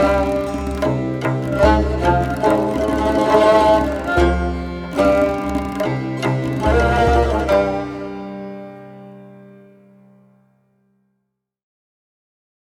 Bye.